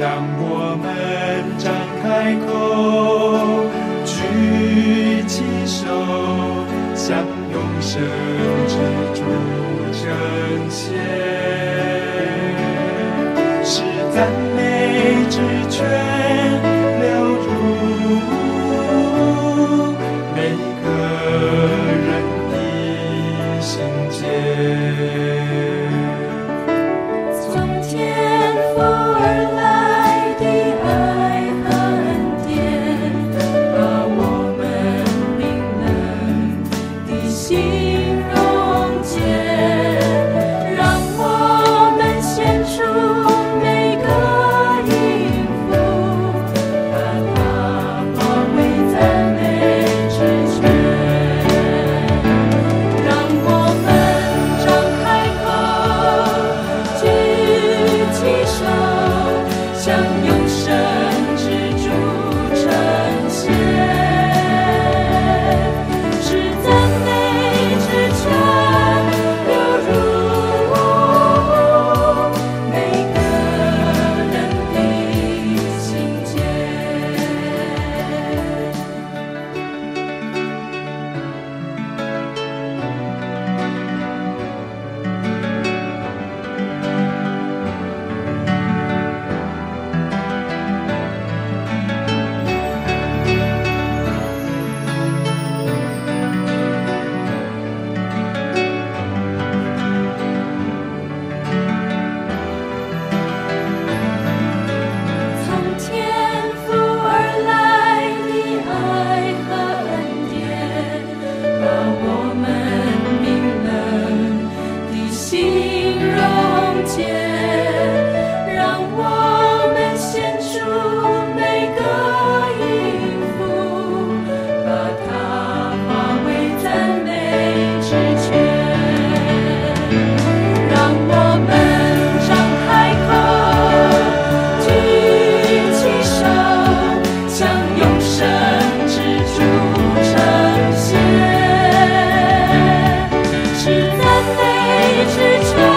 让我们张开口，举起手，向永生之主称谢，是咱。泪飞驰。